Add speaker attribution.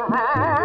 Speaker 1: Ah!